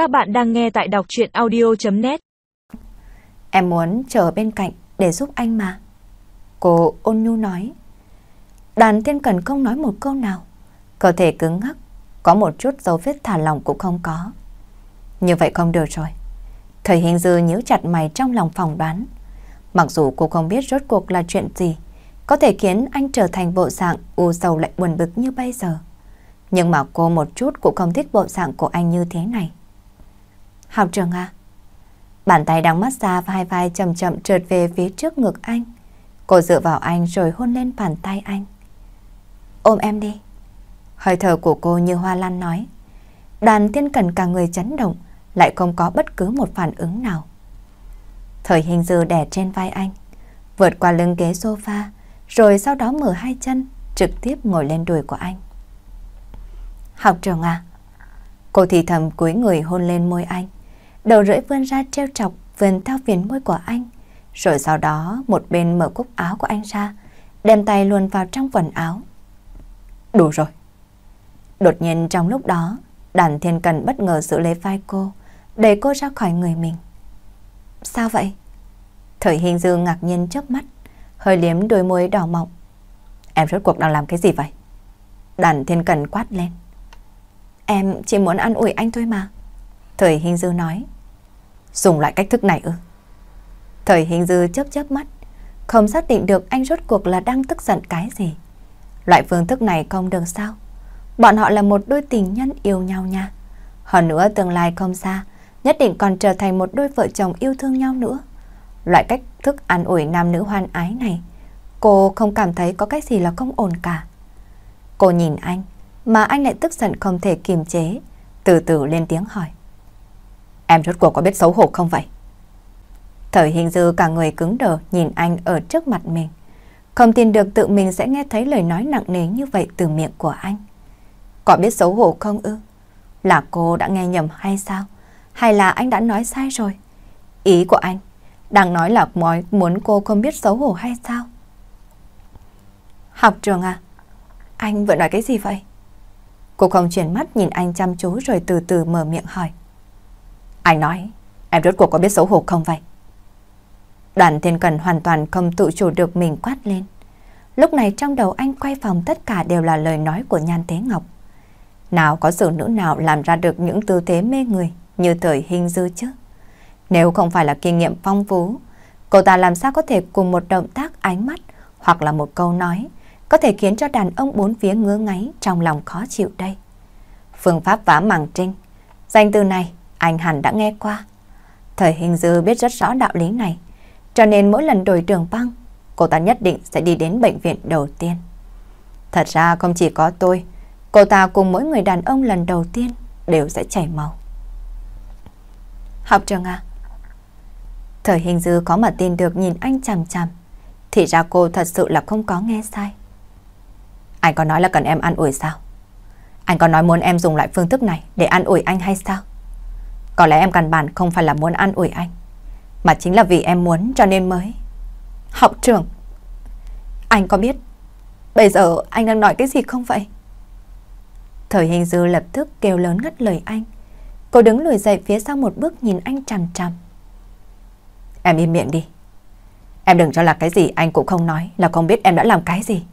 Các bạn đang nghe tại đọc chuyện audio.net Em muốn chờ bên cạnh để giúp anh mà. Cô ôn nhu nói. Đàn thiên cần không nói một câu nào. Cơ thể cứng ngắc, có một chút dấu vết thả lòng cũng không có. Như vậy không được rồi. Thời hình dư nhíu chặt mày trong lòng phòng đoán. Mặc dù cô không biết rốt cuộc là chuyện gì, có thể khiến anh trở thành bộ dạng u sầu lại buồn bực như bây giờ. Nhưng mà cô một chút cũng không thích bộ dạng của anh như thế này. Học trường à? Bàn tay đang massage vai vai chậm chậm trượt về phía trước ngực anh. Cô dựa vào anh rồi hôn lên bàn tay anh. Ôm em đi. Hơi thở của cô như hoa lan nói. Đàn Thiên cần cả người chấn động, lại không có bất cứ một phản ứng nào. Thời hình dư đè trên vai anh, vượt qua lưng ghế sofa, rồi sau đó mở hai chân, trực tiếp ngồi lên đùi của anh. Học trường à? Cô thì thầm cúi người hôn lên môi anh, đầu rưỡi vươn ra treo chọc vườn theo viền môi của anh, rồi sau đó một bên mở cúc áo của anh ra, đem tay luồn vào trong quần áo. Đủ rồi. Đột nhiên trong lúc đó, đàn thiên cần bất ngờ giữ lấy vai cô, đẩy cô ra khỏi người mình. Sao vậy? Thời hình dư ngạc nhiên chớp mắt, hơi liếm đôi môi đỏ mọng. Em rốt cuộc đang làm cái gì vậy? Đàn thiên cần quát lên. Em chỉ muốn ăn ủi anh thôi mà. Thời hình dư nói. Dùng loại cách thức này ư? Thời hình dư chớp chớp mắt, không xác định được anh rốt cuộc là đang tức giận cái gì. Loại phương thức này không được sao? Bọn họ là một đôi tình nhân yêu nhau nha. Hơn nữa tương lai không xa, nhất định còn trở thành một đôi vợ chồng yêu thương nhau nữa. Loại cách thức an ủi nam nữ hoan ái này, cô không cảm thấy có cái gì là không ổn cả. Cô nhìn anh, mà anh lại tức giận không thể kiềm chế, từ từ lên tiếng hỏi. Em rốt cuộc có biết xấu hổ không vậy? Thời hình dư cả người cứng đờ, nhìn anh ở trước mặt mình. Không tin được tự mình sẽ nghe thấy lời nói nặng nề như vậy từ miệng của anh. Có biết xấu hổ không ư? Là cô đã nghe nhầm hay sao? Hay là anh đã nói sai rồi? Ý của anh, đang nói là muốn cô không biết xấu hổ hay sao? Học trường à? Anh vừa nói cái gì vậy? Cô không chuyển mắt nhìn anh chăm chú rồi từ từ mở miệng hỏi. Anh nói, em rốt cuộc có biết xấu hổ không vậy? Đoàn thiên cần hoàn toàn không tự chủ được mình quát lên. Lúc này trong đầu anh quay phòng tất cả đều là lời nói của Nhan thế Ngọc. Nào có sự nữ nào làm ra được những tư thế mê người như thời hình dư chứ? Nếu không phải là kinh nghiệm phong phú, cô ta làm sao có thể cùng một động tác ánh mắt hoặc là một câu nói có thể khiến cho đàn ông bốn phía ngứa ngáy trong lòng khó chịu đây. Phương pháp vã màng trinh, danh từ này anh hẳn đã nghe qua. Thời hình dư biết rất rõ đạo lý này, cho nên mỗi lần đổi trường băng, cô ta nhất định sẽ đi đến bệnh viện đầu tiên. Thật ra không chỉ có tôi, cô ta cùng mỗi người đàn ông lần đầu tiên đều sẽ chảy máu. Học trường à? Thời hình dư có mà tin được nhìn anh chằm chằm, thì ra cô thật sự là không có nghe sai. Anh có nói là cần em ăn ủi sao? Anh có nói muốn em dùng loại phương thức này để ăn ủi anh hay sao? Có lẽ em căn bản không phải là muốn ăn ủi anh, mà chính là vì em muốn cho nên mới. Học trưởng, anh có biết bây giờ anh đang nói cái gì không vậy? Thời hình dư lập tức kêu lớn ngắt lời anh. Cô đứng lùi dậy phía sau một bước nhìn anh chằm chằm. Em im miệng đi. Em đừng cho là cái gì anh cũng không nói là không biết em đã làm cái gì.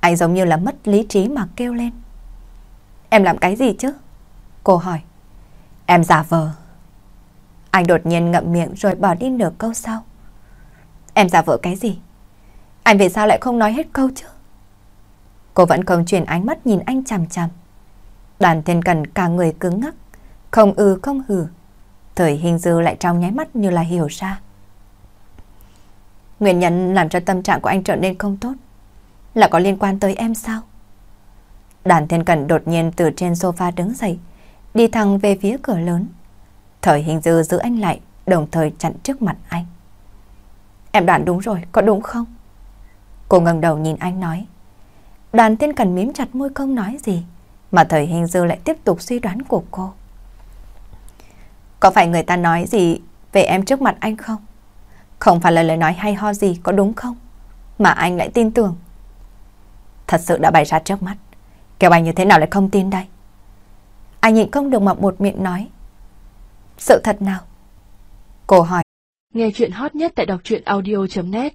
Anh giống như là mất lý trí mà kêu lên. Em làm cái gì chứ? Cô hỏi. Em giả vờ. Anh đột nhiên ngậm miệng rồi bỏ đi nửa câu sau. Em giả vờ cái gì? Anh vì sao lại không nói hết câu chứ? Cô vẫn không chuyển ánh mắt nhìn anh chằm chằm. Đoàn thiên cần cả người cứng ngắc, không ư không hừ. Thời hình dư lại trong nháy mắt như là hiểu ra. Nguyên nhân làm cho tâm trạng của anh trở nên không tốt là có liên quan tới em sao? Đoàn thiên cần đột nhiên từ trên sofa đứng dậy, đi thẳng về phía cửa lớn. Thời hình dư giữ anh lại, đồng thời chặn trước mặt anh. Em đoán đúng rồi, có đúng không? Cô ngẩng đầu nhìn anh nói. Đoàn thiên cần mím chặt môi không nói gì, mà thời hình dư lại tiếp tục suy đoán của cô. Có phải người ta nói gì về em trước mặt anh không? Không phải là lời nói hay ho gì, có đúng không? Mà anh lại tin tưởng. Thật sự đã bày ra trước mắt. Kêu anh như thế nào lại không tin đây? Anh nhịn không được mà một miệng nói. Sự thật nào? Cô hỏi. Nghe chuyện hot nhất tại đọc truyện audio.net